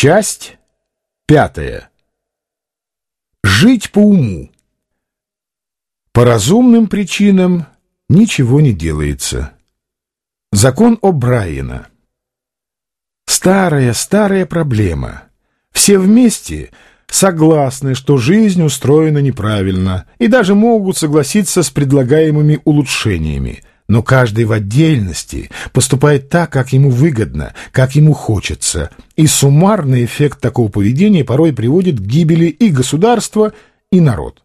Часть пятая. Жить по уму. По разумным причинам ничего не делается. Закон О'Брайена. Старая, старая проблема. Все вместе согласны, что жизнь устроена неправильно, и даже могут согласиться с предлагаемыми улучшениями – но каждый в отдельности поступает так, как ему выгодно, как ему хочется, и суммарный эффект такого поведения порой приводит к гибели и государства, и народ.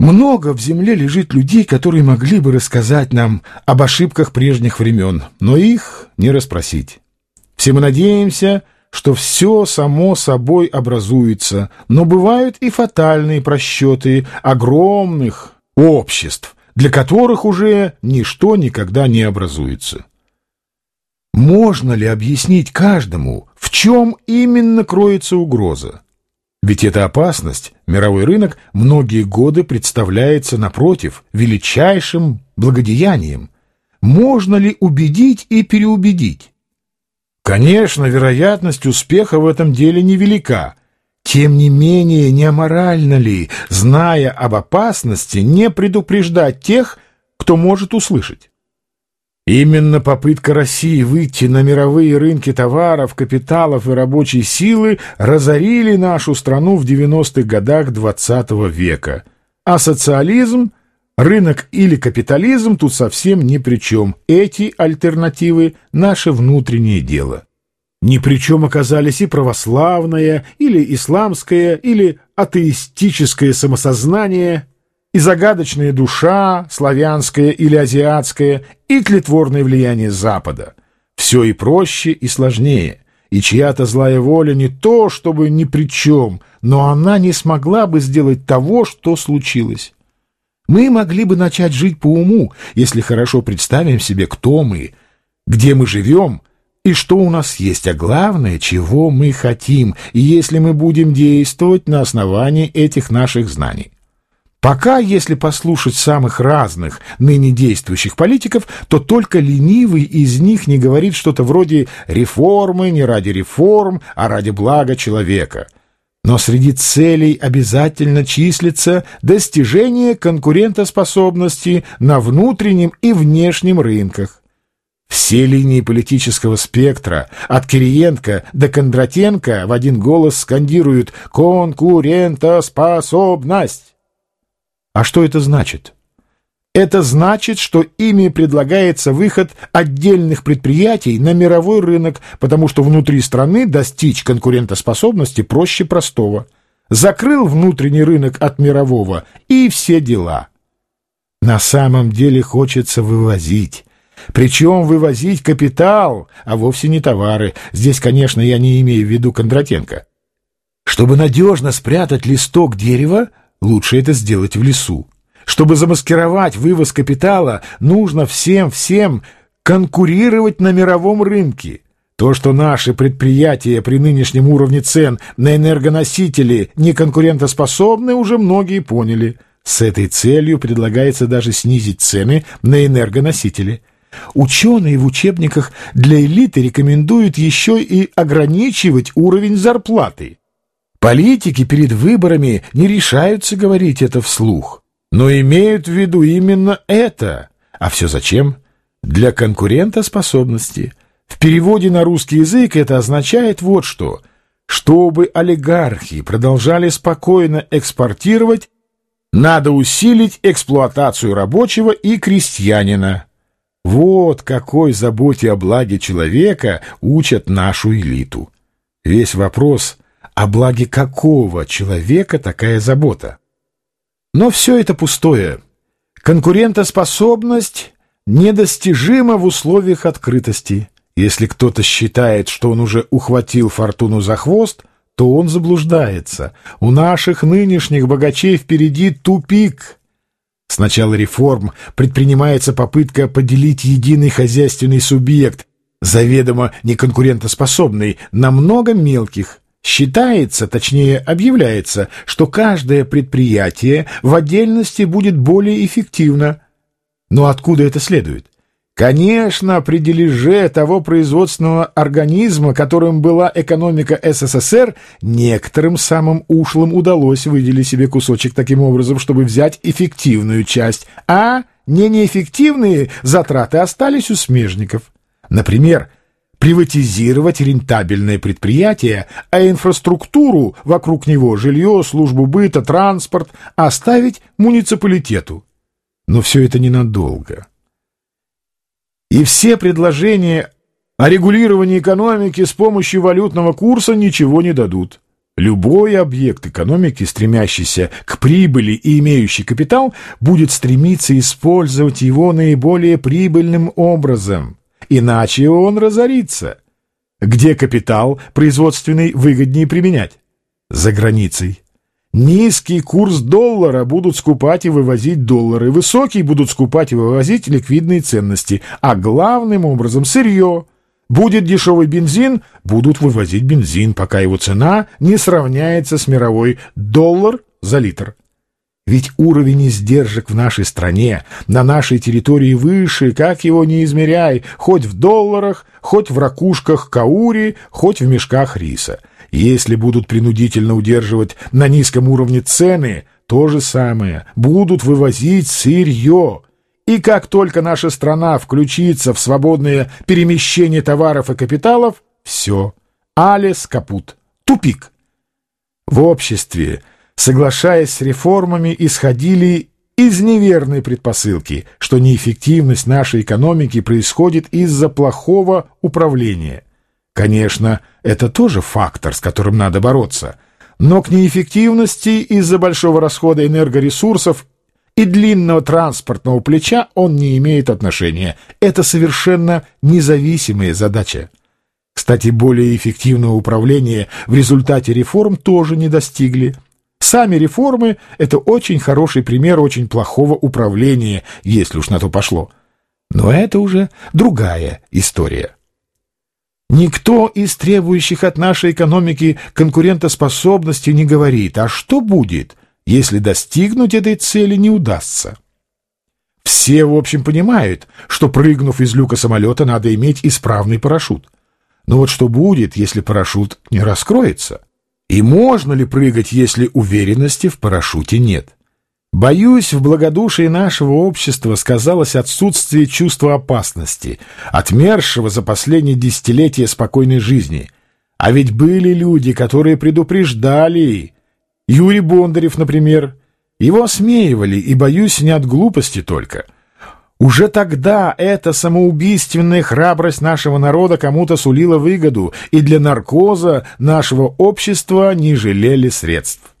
Много в земле лежит людей, которые могли бы рассказать нам об ошибках прежних времен, но их не расспросить. Все мы надеемся, что все само собой образуется, но бывают и фатальные просчеты огромных обществ – для которых уже ничто никогда не образуется. Можно ли объяснить каждому, в чем именно кроется угроза? Ведь эта опасность, мировой рынок, многие годы представляется, напротив, величайшим благодеянием. Можно ли убедить и переубедить? Конечно, вероятность успеха в этом деле невелика – тем не менее, не аморально ли, зная об опасности, не предупреждать тех, кто может услышать? Именно попытка России выйти на мировые рынки товаров, капиталов и рабочей силы разорили нашу страну в 90-х годах XX -го века. А социализм, рынок или капитализм тут совсем ни при чем. Эти альтернативы – наше внутреннее дело. Ни при чем оказались и православное, или исламское, или атеистическое самосознание, и загадочная душа, славянская или азиатская, и тлетворное влияние Запада. Все и проще, и сложнее, и чья-то злая воля не то, чтобы ни при чем, но она не смогла бы сделать того, что случилось. Мы могли бы начать жить по уму, если хорошо представим себе, кто мы, где мы живем — и что у нас есть, а главное, чего мы хотим, и если мы будем действовать на основании этих наших знаний. Пока, если послушать самых разных ныне действующих политиков, то только ленивый из них не говорит что-то вроде «реформы не ради реформ, а ради блага человека». Но среди целей обязательно числится достижение конкурентоспособности на внутреннем и внешнем рынках. Все линии политического спектра, от Кириенко до Кондратенко, в один голос скандируют «конкурентоспособность». А что это значит? Это значит, что ими предлагается выход отдельных предприятий на мировой рынок, потому что внутри страны достичь конкурентоспособности проще простого. Закрыл внутренний рынок от мирового, и все дела. На самом деле хочется вывозить, причем вывозить капитал, а вовсе не товары. Здесь, конечно, я не имею в виду Кондратенко. Чтобы надежно спрятать листок дерева, лучше это сделать в лесу. Чтобы замаскировать вывоз капитала, нужно всем-всем конкурировать на мировом рынке. То, что наши предприятия при нынешнем уровне цен на энергоносители не конкурентоспособны, уже многие поняли. С этой целью предлагается даже снизить цены на энергоносители – Ученые в учебниках для элиты рекомендуют еще и ограничивать уровень зарплаты. Политики перед выборами не решаются говорить это вслух, но имеют в виду именно это. А все зачем? Для конкурентоспособности. В переводе на русский язык это означает вот что. Чтобы олигархи продолжали спокойно экспортировать, надо усилить эксплуатацию рабочего и крестьянина. Вот какой заботе о благе человека учат нашу элиту. Весь вопрос, о благе какого человека такая забота? Но все это пустое. Конкурентоспособность недостижима в условиях открытости. Если кто-то считает, что он уже ухватил фортуну за хвост, то он заблуждается. У наших нынешних богачей впереди тупик — с начала реформ предпринимается попытка поделить единый хозяйственный субъект, заведомо неконкурентоспособный, на много мелких. Считается, точнее объявляется, что каждое предприятие в отдельности будет более эффективно. Но откуда это следует? Конечно, при дележе того производственного организма, которым была экономика СССР, некоторым самым ушлым удалось выделить себе кусочек таким образом, чтобы взять эффективную часть, а не неэффективные затраты остались у смежников. Например, приватизировать рентабельное предприятие, а инфраструктуру вокруг него, жилье, службу быта, транспорт, оставить муниципалитету. Но все это ненадолго. И все предложения о регулировании экономики с помощью валютного курса ничего не дадут. Любой объект экономики, стремящийся к прибыли и имеющий капитал, будет стремиться использовать его наиболее прибыльным образом, иначе он разорится. Где капитал производственный выгоднее применять? За границей. Низкий курс доллара будут скупать и вывозить доллары, высокий будут скупать и вывозить ликвидные ценности, а главным образом сырье. Будет дешевый бензин, будут вывозить бензин, пока его цена не сравняется с мировой доллар за литр. Ведь уровень издержек в нашей стране, на нашей территории выше, как его не измеряй, хоть в долларах, хоть в ракушках каури, хоть в мешках риса. Если будут принудительно удерживать на низком уровне цены, то же самое. Будут вывозить сырье. И как только наша страна включится в свободное перемещение товаров и капиталов, все. Алис капут. Тупик. В обществе, соглашаясь с реформами, исходили из неверной предпосылки, что неэффективность нашей экономики происходит из-за плохого управления – Конечно, это тоже фактор, с которым надо бороться, но к неэффективности из-за большого расхода энергоресурсов и длинного транспортного плеча он не имеет отношения. Это совершенно независимая задача. Кстати, более эффективного управления в результате реформ тоже не достигли. Сами реформы – это очень хороший пример очень плохого управления, если уж на то пошло. Но это уже другая история. Никто из требующих от нашей экономики конкурентоспособности не говорит, а что будет, если достигнуть этой цели не удастся. Все, в общем, понимают, что, прыгнув из люка самолета, надо иметь исправный парашют. Но вот что будет, если парашют не раскроется? И можно ли прыгать, если уверенности в парашюте нет? Боюсь, в благодушии нашего общества сказалось отсутствие чувства опасности, отмершего за последние десятилетия спокойной жизни. А ведь были люди, которые предупреждали. Юрий Бондарев, например. Его осмеивали, и, боюсь, не от глупости только. Уже тогда эта самоубийственная храбрость нашего народа кому-то сулила выгоду, и для наркоза нашего общества не жалели средств.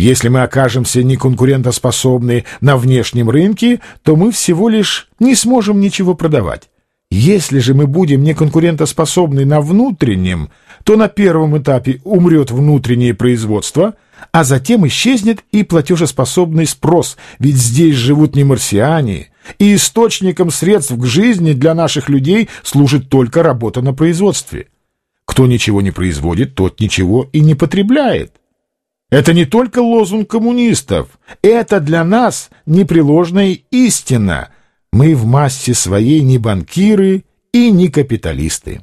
Если мы окажемся неконкурентоспособны на внешнем рынке, то мы всего лишь не сможем ничего продавать. Если же мы будем неконкурентоспособны на внутреннем, то на первом этапе умрет внутреннее производство, а затем исчезнет и платежеспособный спрос, ведь здесь живут не марсиане, и источником средств к жизни для наших людей служит только работа на производстве. Кто ничего не производит, тот ничего и не потребляет. Это не только лозунг коммунистов, это для нас непреложная истина. Мы в массе своей не банкиры и не капиталисты.